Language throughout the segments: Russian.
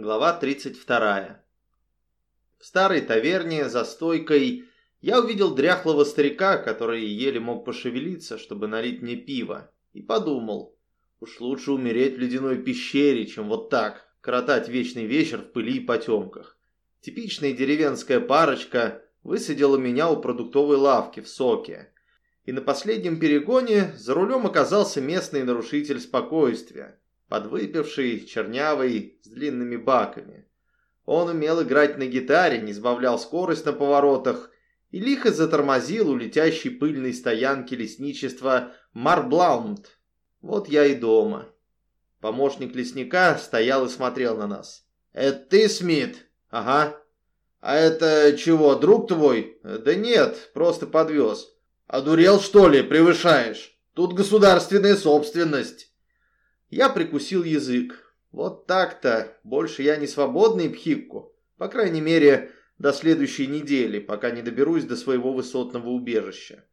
Глава 32. В старой таверне за стойкой я увидел дряхлого старика, который еле мог пошевелиться, чтобы налить мне пиво, и подумал, уж лучше умереть в ледяной пещере, чем вот так, коротать вечный вечер в пыли и потемках. Типичная деревенская парочка высадила меня у продуктовой лавки в Соке. И на последнем перегоне за рулем оказался местный нарушитель спокойствия, подвыпивший, чернявый, с длинными баками. Он умел играть на гитаре, не сбавлял скорость на поворотах и лихо затормозил у летящей пыльной стоянки лесничества Марблаунд. Вот я и дома. Помощник лесника стоял и смотрел на нас. «Это ты, Смит?» «Ага». «А это чего, друг твой?» «Да нет, просто подвез». «Одурел, что ли, превышаешь? Тут государственная собственность». Я прикусил язык. Вот так-то. Больше я не свободный пхикку. По крайней мере, до следующей недели, пока не доберусь до своего высотного убежища.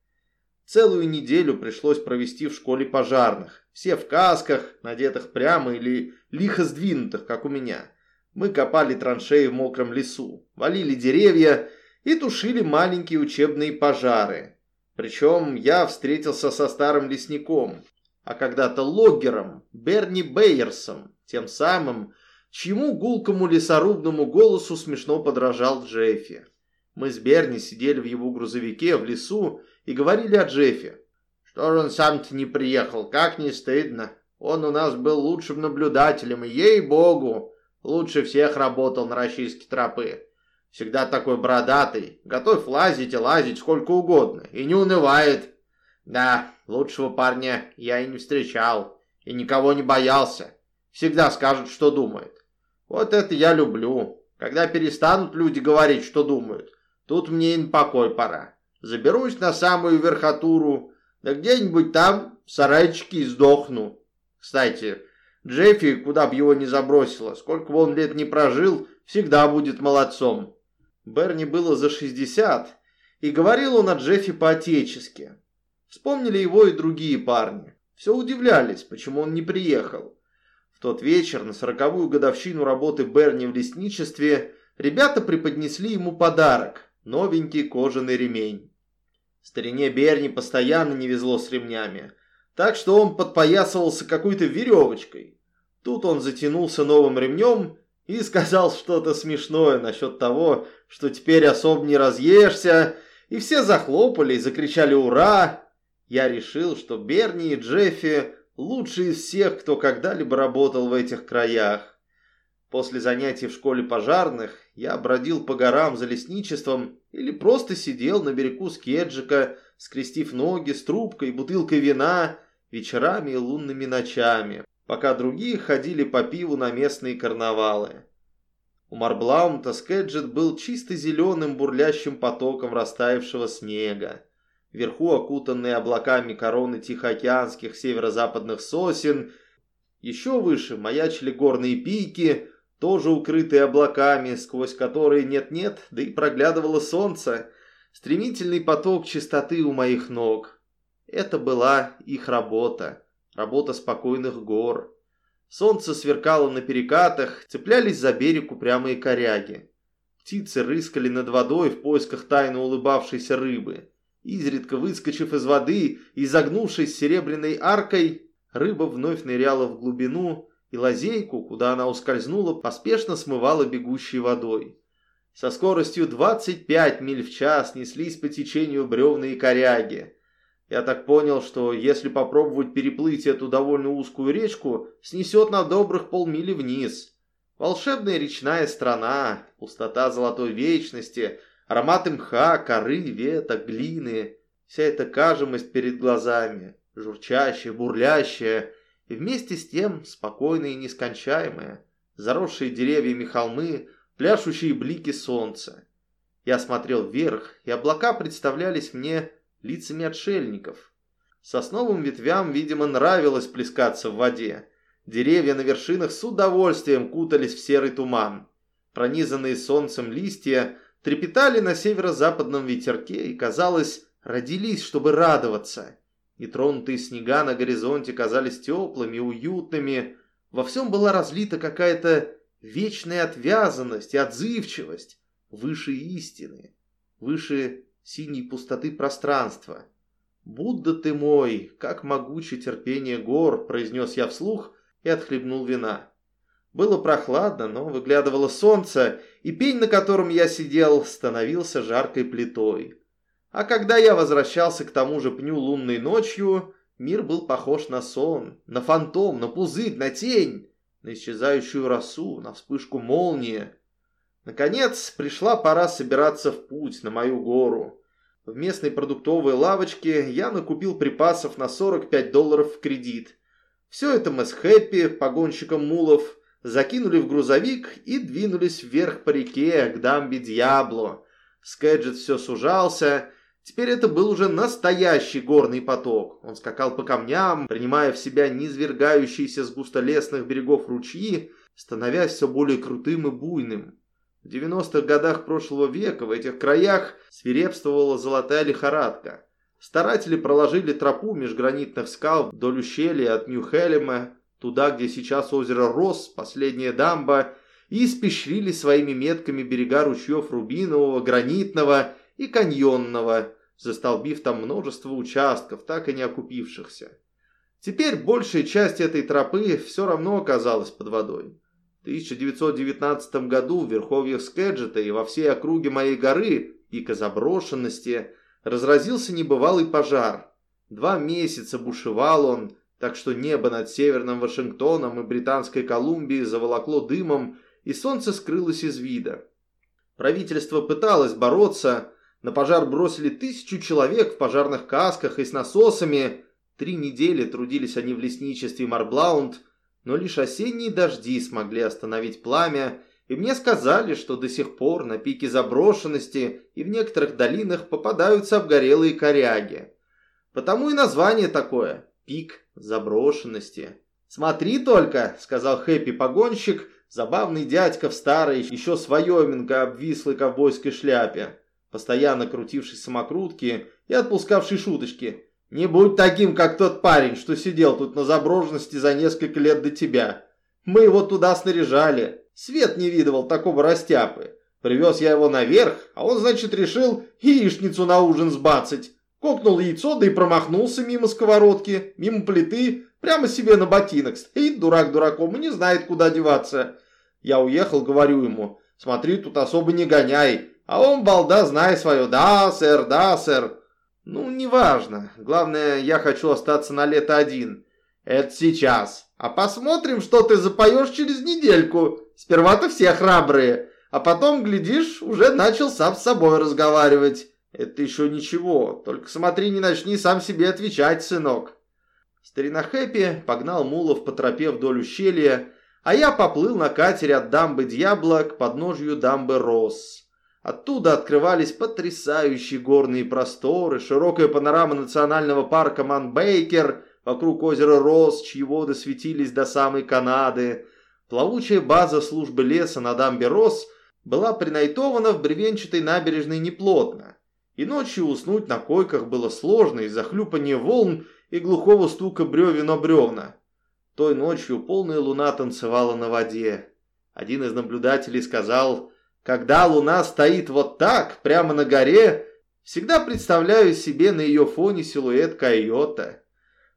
Целую неделю пришлось провести в школе пожарных. Все в касках, надетых прямо или лихо сдвинутых, как у меня. Мы копали траншеи в мокром лесу, валили деревья и тушили маленькие учебные пожары. Причем я встретился со старым лесником, а когда-то логгером Берни Бейерсом, тем самым, чьему гулкому лесорубному голосу смешно подражал Джеффи. Мы с Берни сидели в его грузовике в лесу и говорили о Джеффи. Что же он сам-то не приехал, как не стыдно. Он у нас был лучшим наблюдателем, и ей-богу, лучше всех работал на расчистке тропы. Всегда такой бородатый, готов лазить и лазить сколько угодно, и не унывает. Да, лучшего парня я и не встречал, и никого не боялся. Всегда скажут, что думает. Вот это я люблю. Когда перестанут люди говорить, что думают, тут мне и на покой пора. Заберусь на самую верхотуру, да где-нибудь там в сарайчике и сдохну. Кстати, Джеффи, куда бы его ни забросило, сколько бы он лет не прожил, всегда будет молодцом. Берни было за 60, и говорил он о Джеффи по-отечески. Вспомнили его и другие парни. Все удивлялись, почему он не приехал. В тот вечер, на сороковую годовщину работы Берни в лесничестве, ребята преподнесли ему подарок – новенький кожаный ремень. Старине Берни постоянно не везло с ремнями, так что он подпоясывался какой-то веревочкой. Тут он затянулся новым ремнем и сказал что-то смешное насчет того, что теперь особо не разъешься, и все захлопали и закричали «Ура!», я решил, что Берни и Джеффи лучшие из всех, кто когда-либо работал в этих краях. После занятий в школе пожарных я бродил по горам за лесничеством или просто сидел на берегу скеджика, скрестив ноги с трубкой и бутылкой вина вечерами и лунными ночами, пока другие ходили по пиву на местные карнавалы. У Марблаумта скеджет был чисто зеленым бурлящим потоком растаявшего снега вверху окутанные облаками короны тихоокеанских северо-западных сосен, еще выше маячили горные пики, тоже укрытые облаками, сквозь которые нет-нет, да и проглядывало солнце, стремительный поток чистоты у моих ног. Это была их работа, работа спокойных гор. Солнце сверкало на перекатах, цеплялись за берег упрямые коряги. Птицы рыскали над водой в поисках тайно улыбавшейся рыбы. Изредка выскочив из воды и загнувшись серебряной аркой, рыба вновь ныряла в глубину, и лазейку, куда она ускользнула, поспешно смывала бегущей водой. Со скоростью 25 миль в час неслись по течению бревна и коряги. Я так понял, что если попробовать переплыть эту довольно узкую речку, снесет на добрых полмили вниз. Волшебная речная страна, пустота золотой вечности — Ароматы мха, коры, веток, глины. Вся эта кажемость перед глазами, журчащая, бурлящая, и вместе с тем спокойная и нескончаемая. Заросшие деревьями холмы, пляшущие блики солнца. Я смотрел вверх, и облака представлялись мне лицами отшельников. Сосновым ветвям, видимо, нравилось плескаться в воде. Деревья на вершинах с удовольствием кутались в серый туман. Пронизанные солнцем листья трепетали на северо-западном ветерке и, казалось, родились, чтобы радоваться. Нетронутые снега на горизонте казались теплыми, уютными. Во всем была разлита какая-то вечная отвязанность и отзывчивость выше истины, выше синей пустоты пространства. «Будда ты мой, как могуче терпение гор!» – произнес я вслух и отхлебнул вина. Было прохладно, но выглядывало солнце, и пень, на котором я сидел, становился жаркой плитой. А когда я возвращался к тому же пню лунной ночью, мир был похож на сон, на фантом, на пузырь, на тень, на исчезающую росу, на вспышку молнии. Наконец, пришла пора собираться в путь на мою гору. В местной продуктовой лавочке я накупил припасов на 45 долларов в кредит. Все это мы с Хэппи, погонщиком мулов, закинули в грузовик и двинулись вверх по реке к дамбе Дьябло. Скэджет все сужался. Теперь это был уже настоящий горный поток. Он скакал по камням, принимая в себя низвергающиеся с густолесных берегов ручьи, становясь все более крутым и буйным. В 90-х годах прошлого века в этих краях свирепствовала золотая лихорадка. Старатели проложили тропу межгранитных скал вдоль ущелья от Нью-Хелема, туда, где сейчас озеро Рос, последняя дамба, и испещрили своими метками берега ручьев Рубинового, Гранитного и Каньонного, застолбив там множество участков, так и не окупившихся. Теперь большая часть этой тропы все равно оказалась под водой. 1919 году в верховьях Скеджета и во всей округе моей горы, пика заброшенности, разразился небывалый пожар. Два месяца бушевал он, так что небо над северным Вашингтоном и Британской Колумбией заволокло дымом, и солнце скрылось из вида. Правительство пыталось бороться, на пожар бросили тысячу человек в пожарных касках и с насосами. Три недели трудились они в лесничестве Марблаунд, но лишь осенние дожди смогли остановить пламя, и мне сказали, что до сих пор на пике заброшенности и в некоторых долинах попадаются обгорелые коряги. Потому и название такое – пик заброшенности. «Смотри только», – сказал Хэппи-погонщик, забавный дядька в старой, еще с Вайоминга обвислой ковбойской шляпе, постоянно крутивший самокрутки и отпускавший шуточки. Не будь таким, как тот парень, что сидел тут на заброшенности за несколько лет до тебя. Мы его туда снаряжали. Свет не видывал такого растяпы. Привез я его наверх, а он, значит, решил яичницу на ужин сбацать. Кокнул яйцо, да и промахнулся мимо сковородки, мимо плиты, прямо себе на ботинок. Стоит дурак дураком и не знает, куда деваться. Я уехал, говорю ему, смотри, тут особо не гоняй. А он, балда, знай свое, да, сэр, да, сэр. «Ну, неважно. Главное, я хочу остаться на лето один. Это сейчас. А посмотрим, что ты запоешь через недельку. Сперва-то все храбрые. А потом, глядишь, уже начал сам с собой разговаривать. Это еще ничего. Только смотри, не начни сам себе отвечать, сынок». Старина Хэппи погнал мулов по тропе вдоль ущелья, а я поплыл на катере от дамбы Дьябла к подножью дамбы Росс. Оттуда открывались потрясающие горные просторы, широкая панорама национального парка Манбейкер, вокруг озера Рос, чьи воды светились до самой Канады. Плавучая база службы леса на дамбе Рос была принайтована в бревенчатой набережной неплотно. И ночью уснуть на койках было сложно из-за хлюпания волн и глухого стука бревен о бревна. Той ночью полная луна танцевала на воде. Один из наблюдателей сказал когда луна стоит вот так, прямо на горе, всегда представляю себе на ее фоне силуэт койота.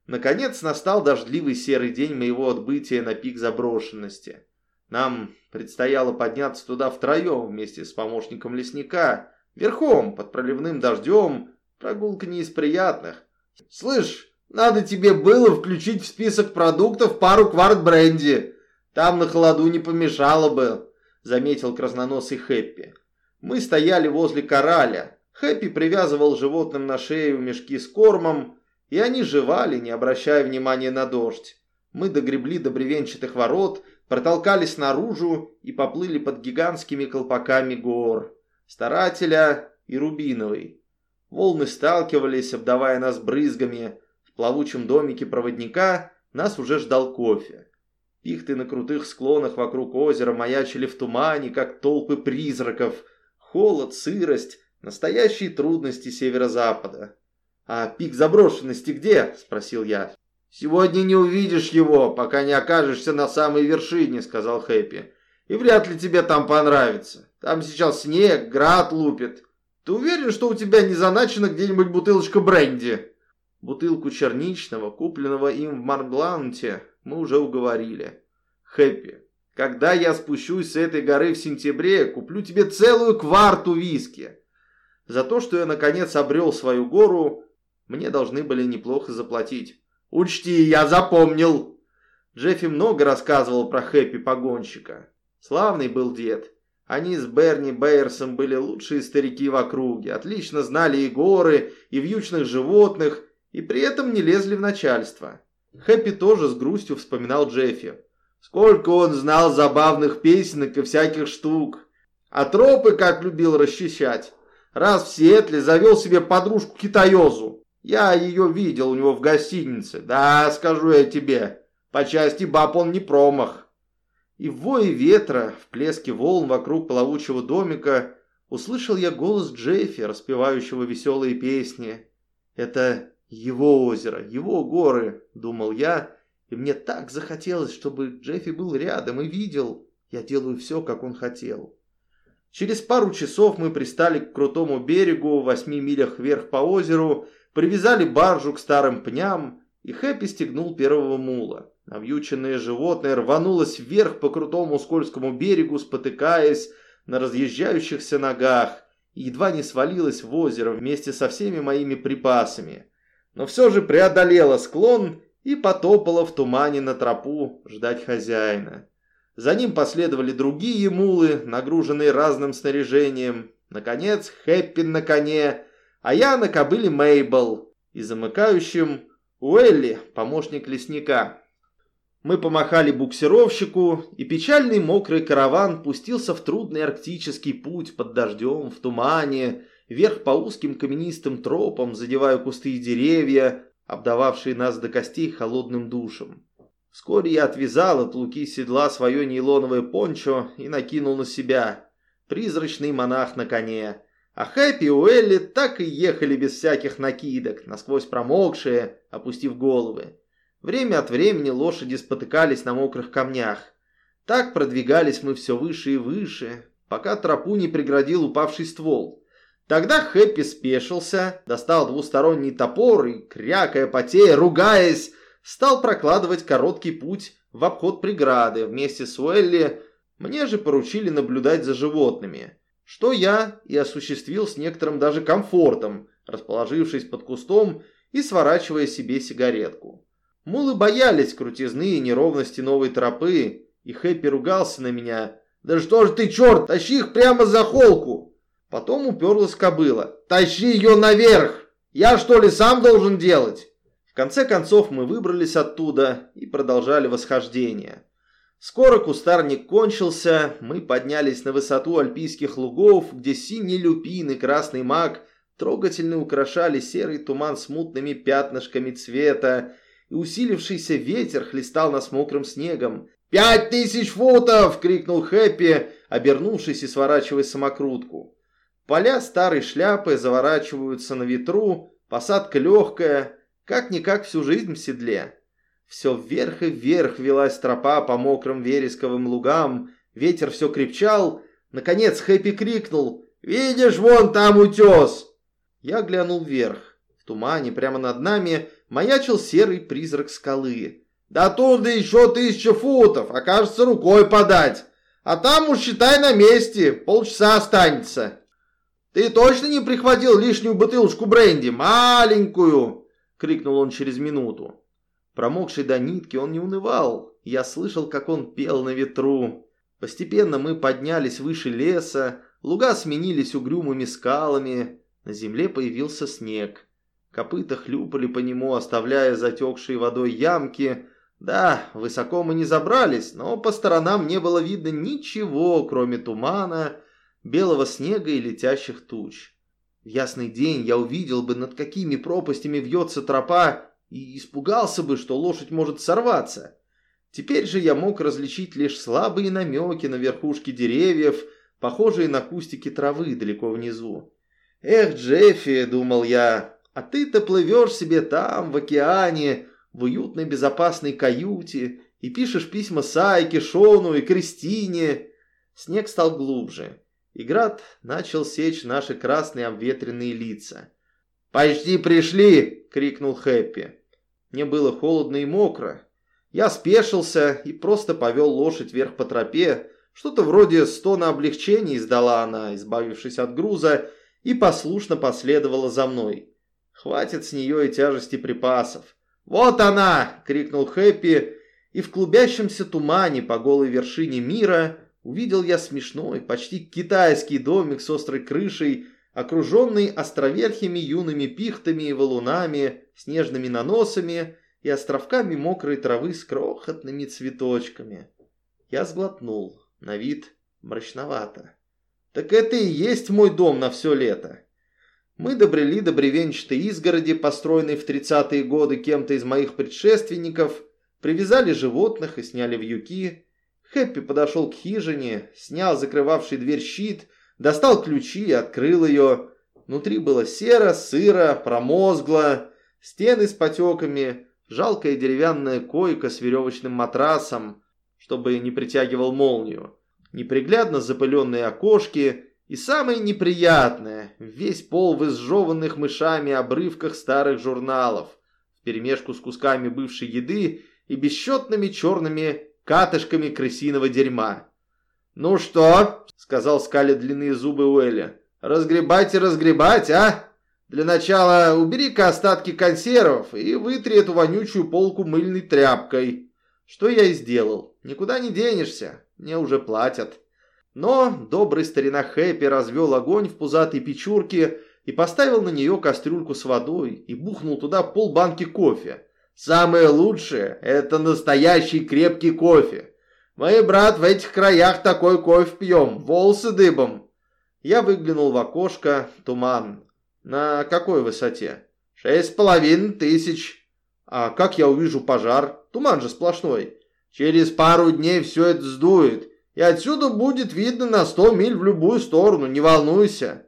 Наконец настал дождливый серый день моего отбытия на пик заброшенности. Нам предстояло подняться туда втроем вместе с помощником лесника, верхом, под проливным дождем, прогулка не из приятных. «Слышь, надо тебе было включить в список продуктов пару кварт бренди. Там на холоду не помешало бы», заметил красноносый Хэппи. Мы стояли возле кораля. Хэппи привязывал животным на шею мешки с кормом, и они жевали, не обращая внимания на дождь. Мы догребли до бревенчатых ворот, протолкались наружу и поплыли под гигантскими колпаками гор. Старателя и Рубиновой. Волны сталкивались, обдавая нас брызгами. В плавучем домике проводника нас уже ждал кофе. Пихты на крутых склонах вокруг озера маячили в тумане, как толпы призраков. Холод, сырость, настоящие трудности северо-запада. «А пик заброшенности где?» – спросил я. «Сегодня не увидишь его, пока не окажешься на самой вершине», – сказал Хэппи. И вряд ли тебе там понравится. Там сейчас снег, град лупит. Ты уверен, что у тебя не заначена где-нибудь бутылочка бренди?» Бутылку черничного, купленного им в Маргланте, мы уже уговорили. «Хэппи, когда я спущусь с этой горы в сентябре, куплю тебе целую кварту виски. За то, что я наконец обрел свою гору, мне должны были неплохо заплатить. Учти, я запомнил!» Джеффи много рассказывал про Хэппи-погонщика. Славный был дед. Они с Берни Бейерсом были лучшие старики в округе, отлично знали и горы, и вьючных животных, и при этом не лезли в начальство. Хэппи тоже с грустью вспоминал Джеффи. Сколько он знал забавных песенок и всяких штук. А тропы как любил расчищать. Раз в Сиэтле завел себе подружку-китаёзу. Я ее видел у него в гостинице. Да, скажу я тебе, по части баб он не промах. И в вое ветра, в плеске волн вокруг плавучего домика услышал я голос Джеффи, распевающего веселые песни. Это его озеро, его горы, думал я, и мне так захотелось, чтобы Джеффи был рядом и видел. Я делаю все, как он хотел. Через пару часов мы пристали к крутому берегу в восьми милях вверх по озеру, привязали баржу к старым пням, и Хэппи стегнул первого мула. Навьюченное животное рванулось вверх по крутому скользкому берегу, спотыкаясь на разъезжающихся ногах, и едва не свалилось в озеро вместе со всеми моими припасами. Но все же преодолело склон и потопала в тумане на тропу ждать хозяина. За ним последовали другие мулы, нагруженные разным снаряжением. Наконец, Хэппи на коне, а я на кобыле Мейбл и замыкающим Уэлли, помощник лесника. Мы помахали буксировщику, и печальный мокрый караван пустился в трудный арктический путь под дождем, в тумане, вверх по узким каменистым тропам, задевая кусты и деревья, обдававшие нас до костей холодным душем. Вскоре я отвязал от луки седла свое нейлоновое пончо и накинул на себя. Призрачный монах на коне. А Хэппи и Уэлли так и ехали без всяких накидок, насквозь промокшие, опустив головы. Время от времени лошади спотыкались на мокрых камнях. Так продвигались мы все выше и выше, пока тропу не преградил упавший ствол. Тогда Хэппи спешился, достал двусторонний топор и, крякая потея, ругаясь, стал прокладывать короткий путь в обход преграды. Вместе с Уэлли мне же поручили наблюдать за животными, что я и осуществил с некоторым даже комфортом, расположившись под кустом и сворачивая себе сигаретку. Мулы боялись крутизны и неровности новой тропы, и Хэппи ругался на меня. «Да что ж ты, черт, тащи их прямо за холку!» Потом уперлась кобыла. «Тащи ее наверх! Я что ли сам должен делать?» В конце концов мы выбрались оттуда и продолжали восхождение. Скоро кустарник кончился, мы поднялись на высоту альпийских лугов, где синий люпин и красный мак трогательно украшали серый туман смутными пятнышками цвета, и усилившийся ветер хлестал нас мокрым снегом. «Пять тысяч футов!» — крикнул Хэппи, обернувшись и сворачивая самокрутку. Поля старой шляпы заворачиваются на ветру, посадка легкая, как-никак всю жизнь в седле. Все вверх и вверх велась тропа по мокрым вересковым лугам, ветер все крепчал. Наконец Хэппи крикнул «Видишь, вон там утес!» Я глянул вверх. Тумане прямо над нами маячил серый призрак скалы. «Да туда еще тысяча футов, окажется рукой подать. А там уж считай на месте, полчаса останется». «Ты точно не прихватил лишнюю бутылочку бренди? Маленькую!» — крикнул он через минуту. Промокший до нитки, он не унывал. Я слышал, как он пел на ветру. Постепенно мы поднялись выше леса, луга сменились угрюмыми скалами, на земле появился снег. Копыта хлюпали по нему, оставляя затекшие водой ямки. Да, высоко мы не забрались, но по сторонам не было видно ничего, кроме тумана белого снега и летящих туч. В ясный день я увидел бы, над какими пропастями вьется тропа, и испугался бы, что лошадь может сорваться. Теперь же я мог различить лишь слабые намеки на верхушке деревьев, похожие на кустики травы далеко внизу. «Эх, Джеффи», — думал я, — «а ты-то плывешь себе там, в океане, в уютной безопасной каюте, и пишешь письма Сайке, Шону и Кристине, Снег стал глубже, и град начал сечь наши красные обветренные лица. «Почти пришли!» — крикнул Хэппи. Мне было холодно и мокро. Я спешился и просто повел лошадь вверх по тропе. Что-то вроде стона облегчения издала она, избавившись от груза, и послушно последовала за мной. Хватит с нее и тяжести припасов. «Вот она!» — крикнул Хэппи, и в клубящемся тумане по голой вершине мира увидел я смешной, почти китайский домик с острой крышей, окруженный островерхими юными пихтами и валунами, снежными наносами и островками мокрой травы с крохотными цветочками. Я сглотнул, на вид мрачновато. Так это и есть мой дом на все лето. Мы добрели до бревенчатой изгороди, построенной в 30-е годы кем-то из моих предшественников, привязали животных и сняли вьюки. Хэппи подошел к хижине, снял закрывавший дверь щит, достал ключи и открыл ее. Внутри было серо, сыро, промозгло, стены с потеками, жалкая деревянная койка с веревочным матрасом, чтобы не притягивал молнию, неприглядно запыленные окошки и самое неприятное – весь пол в изжеванных мышами обрывках старых журналов, вперемешку с кусками бывшей еды и бесчетными черными катышками крысиного дерьма. «Ну что?» – сказал скали длинные зубы Уэлли. «Разгребать и разгребать, а? Для начала убери-ка остатки консервов и вытри эту вонючую полку мыльной тряпкой». Что я и сделал. Никуда не денешься, мне уже платят. Но добрый старина Хэппи развел огонь в пузатой печурке и поставил на нее кастрюльку с водой и бухнул туда полбанки кофе. Самое лучшее – это настоящий крепкий кофе. Мы, брат, в этих краях такой кофе пьем, волосы дыбом. Я выглянул в окошко, туман. На какой высоте? Шесть с половиной тысяч. А как я увижу пожар? Туман же сплошной. Через пару дней все это сдует и отсюда будет видно на сто миль в любую сторону, не волнуйся.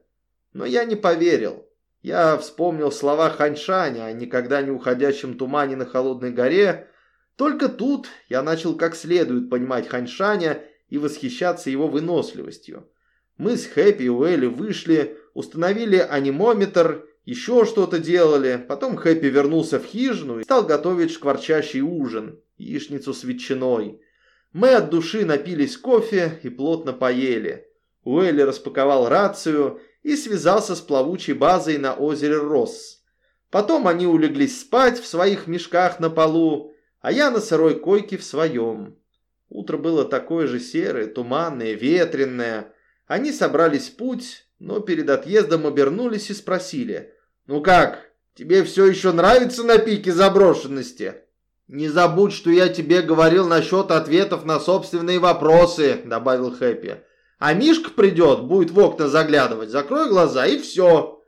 Но я не поверил. Я вспомнил слова Ханьшаня о никогда не уходящем тумане на холодной горе. Только тут я начал как следует понимать Ханьшаня и восхищаться его выносливостью. Мы с Хэппи и Уэлли вышли, установили анимометр, еще что-то делали. Потом Хэппи вернулся в хижину и стал готовить шкварчащий ужин, яичницу с ветчиной. Мы от души напились кофе и плотно поели. Уэлли распаковал рацию и связался с плавучей базой на озере Росс. Потом они улеглись спать в своих мешках на полу, а я на сырой койке в своем. Утро было такое же серое, туманное, ветреное. Они собрались в путь, но перед отъездом обернулись и спросили. «Ну как, тебе все еще нравится на пике заброшенности?» «Не забудь, что я тебе говорил насчет ответов на собственные вопросы», — добавил Хэппи. «А Мишка придет, будет в окна заглядывать, закрой глаза и все».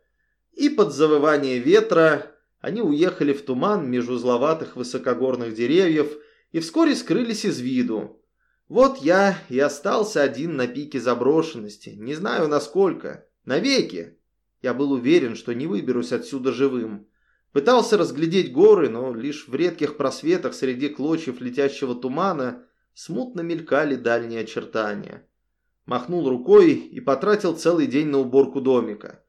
И под завывание ветра они уехали в туман между зловатых высокогорных деревьев и вскоре скрылись из виду. Вот я и остался один на пике заброшенности, не знаю насколько, навеки. Я был уверен, что не выберусь отсюда живым. Пытался разглядеть горы, но лишь в редких просветах среди клочьев летящего тумана смутно мелькали дальние очертания. Махнул рукой и потратил целый день на уборку домика.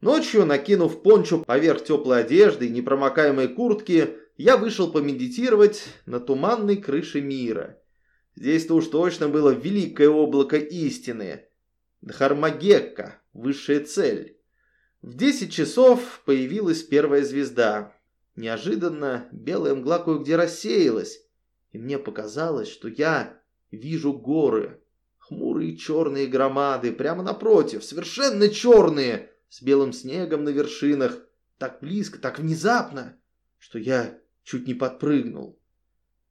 Ночью, накинув пончо поверх теплой одежды и непромокаемой куртки, я вышел помедитировать на туманной крыше мира. Здесь-то уж точно было великое облако истины. Дхармагекка, высшая цель. В 10 часов появилась первая звезда. Неожиданно белая мгла кое-где рассеялась, и мне показалось, что я вижу горы. Хмурые черные громады, прямо напротив, совершенно черные, с белым снегом на вершинах, так близко, так внезапно, что я чуть не подпрыгнул.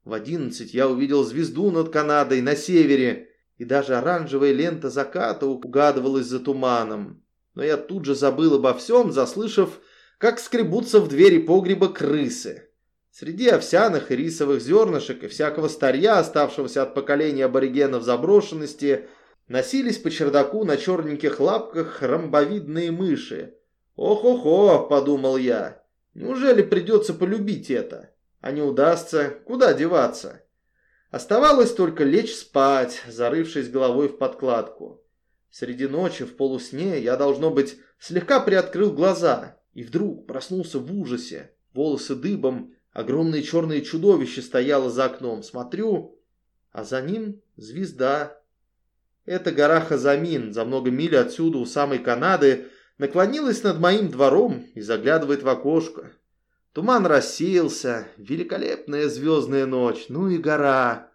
В одиннадцать я увидел звезду над Канадой на севере, и даже оранжевая лента заката угадывалась за туманом но я тут же забыл обо всем, заслышав, как скребутся в двери погреба крысы. Среди овсяных и рисовых зернышек и всякого старья, оставшегося от поколения аборигенов заброшенности, носились по чердаку на черненьких лапках ромбовидные мыши. «Ох-охо!» – подумал я. «Неужели придется полюбить это? А не удастся, куда деваться?» Оставалось только лечь спать, зарывшись головой в подкладку. Среди ночи в полусне я, должно быть, слегка приоткрыл глаза и вдруг проснулся в ужасе. Волосы дыбом, огромное черное чудовище стояло за окном. Смотрю, а за ним звезда. Эта гора Хазамин, за много миль отсюда, у самой Канады, наклонилась над моим двором и заглядывает в окошко. Туман рассеялся, великолепная звездная ночь, ну и гора.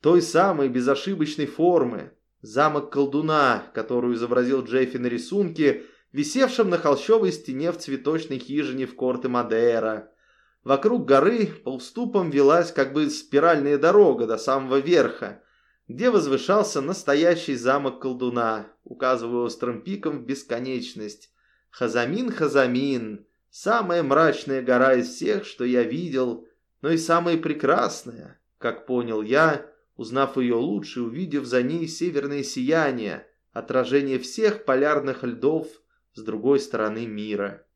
Той самой безошибочной формы, замок колдуна, которую изобразил Джеффи на рисунке, висевшем на холщовой стене в цветочной хижине в корте Мадейра. Вокруг горы по уступам велась как бы спиральная дорога до самого верха, где возвышался настоящий замок колдуна, указывая острым пиком в бесконечность. Хазамин, Хазамин, самая мрачная гора из всех, что я видел, но и самая прекрасная, как понял я, узнав ее лучше, увидев за ней северное сияние, отражение всех полярных льдов с другой стороны мира.